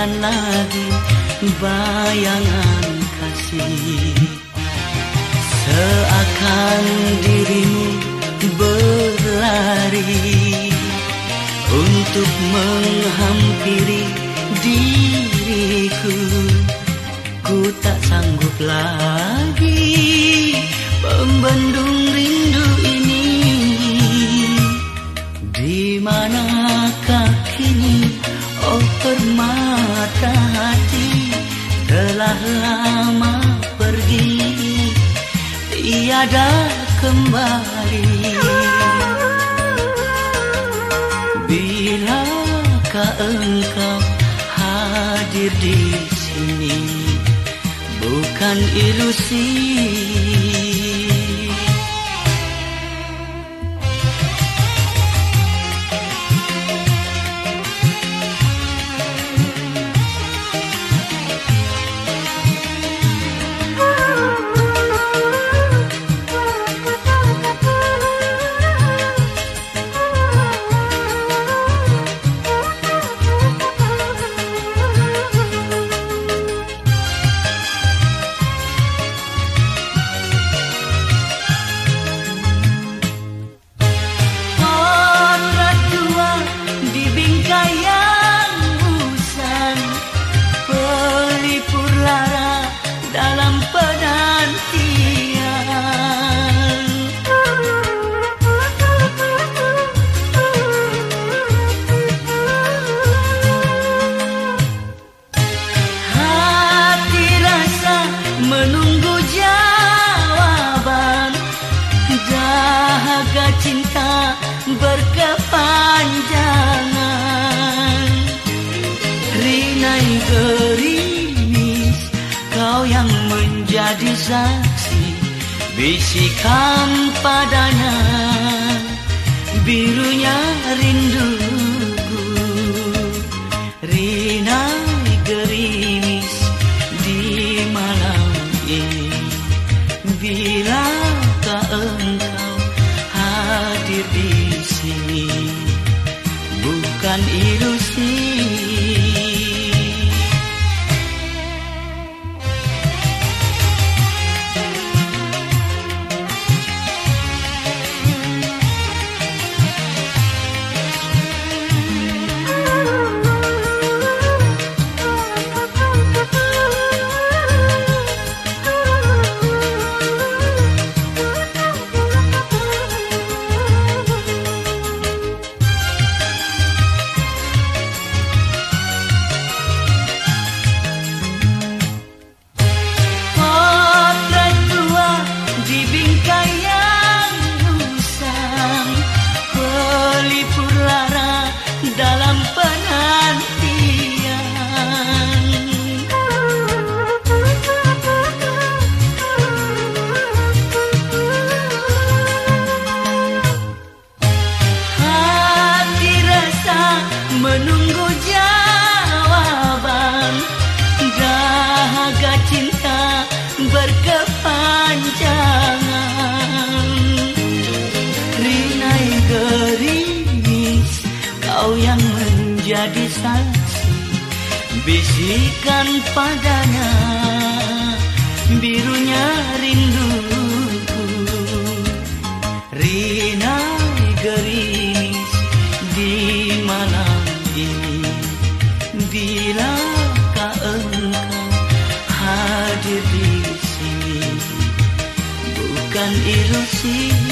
Hadirkan lagi bayangan kasih. Seakan dirimu berlari Untuk menghampiri diriku. Ku tak sanggup lagi membendung rindu ini. Di manakah kini oh permata hati Telah lama pergi tiada kembali. Bilakah engkau hadir di sini bukan ilusi berkepanjangan. Rinai gerimis Kau yang menjadi saksi Bisikan padanya. Birunya rinduku hadir di sini bukan ilusi kau yang menjadi saksi. Bisikan padanya birunya rinduku rina geris di malam ini? Bilakah engkau hadir di sini? Bukan ilusi.